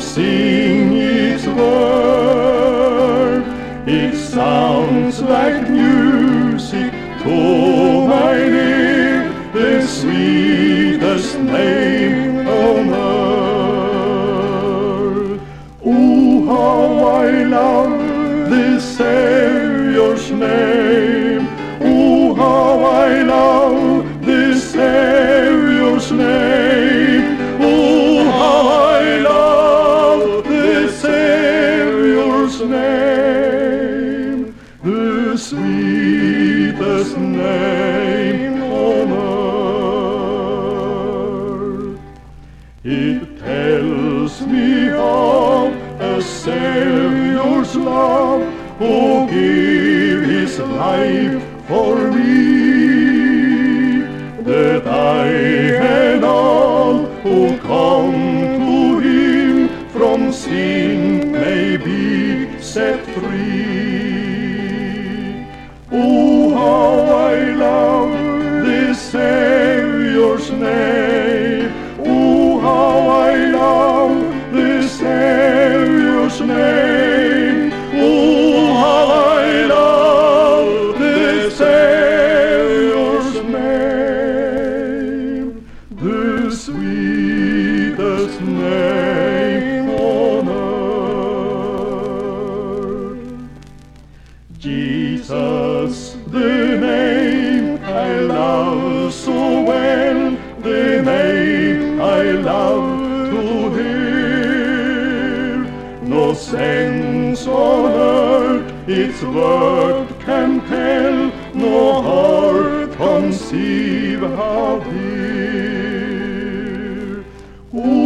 sing its word. It sounds like music to my ear, the sweetest name on earth. Oh, how I love the Savior's name. Name. The sweetest name on earth. It tells me of a Savior's love who gave his life for me, that I and all who come to him from sin may be set free. Oh, how I love this Savior's name. Oh, how I love this Savior's name. Oh, how I love this Savior's name. The sweetest name the name I love so well, the name I love to hear. No sense on earth its word can tell, no heart conceive how dear. Ooh,